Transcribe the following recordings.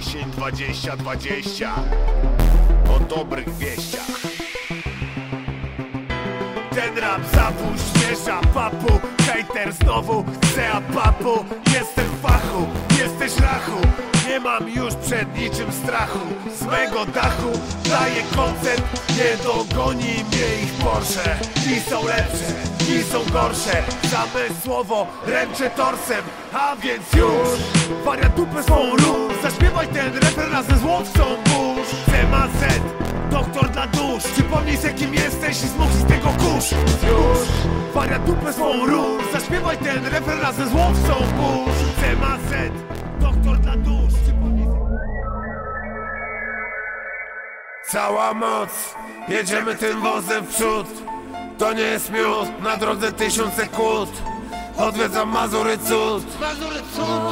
10, 20, 20 O dobrych wieściach. Ten rap zapuść, wieża papu. Hejter znowu chce a papu Jestem w fachu, jesteś rachu. Nie mam już przed niczym strachu. Z mego dachu daję koncert. Nie dogoni mnie ich Porsche. Ci są lepsze, ci są gorsze. Zamysłowo ręczę torsem A więc już. Wariat dupę swą luz Zaśpiewaj ten refren razem z łowcą burz. CMZ Doktor dla dusz. Przypomnij se kim jesteś i zmuch z tego kurz. Już. Wariat dupę swą róż Zaśpiewaj ten refren razem z łowcą burz. CMZ Doktor dla dusz. Przypomnij. Cała moc, jedziemy tym wozem w przód To nie jest miód, na drodze tysiące kłód Odwiedzam Mazury cud.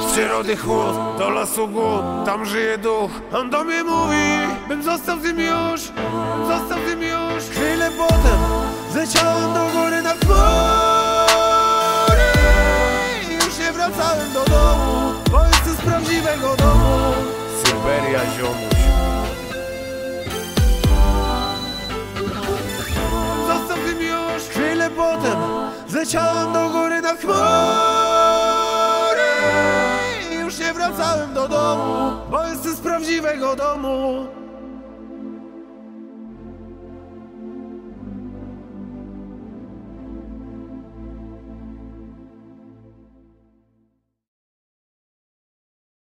Z przyrody chłód, do lasu głód. Tam żyje duch, on do mnie mówi Bym został z nim już, został z nim już. Chwilę potem zleciałem do góry na chmury I już nie wracałem do domu Bo jestem z prawdziwego domu. Syberia ziomuś zleciałem do góry na chmury. Już nie wracałem do domu Bo jestem z prawdziwego domu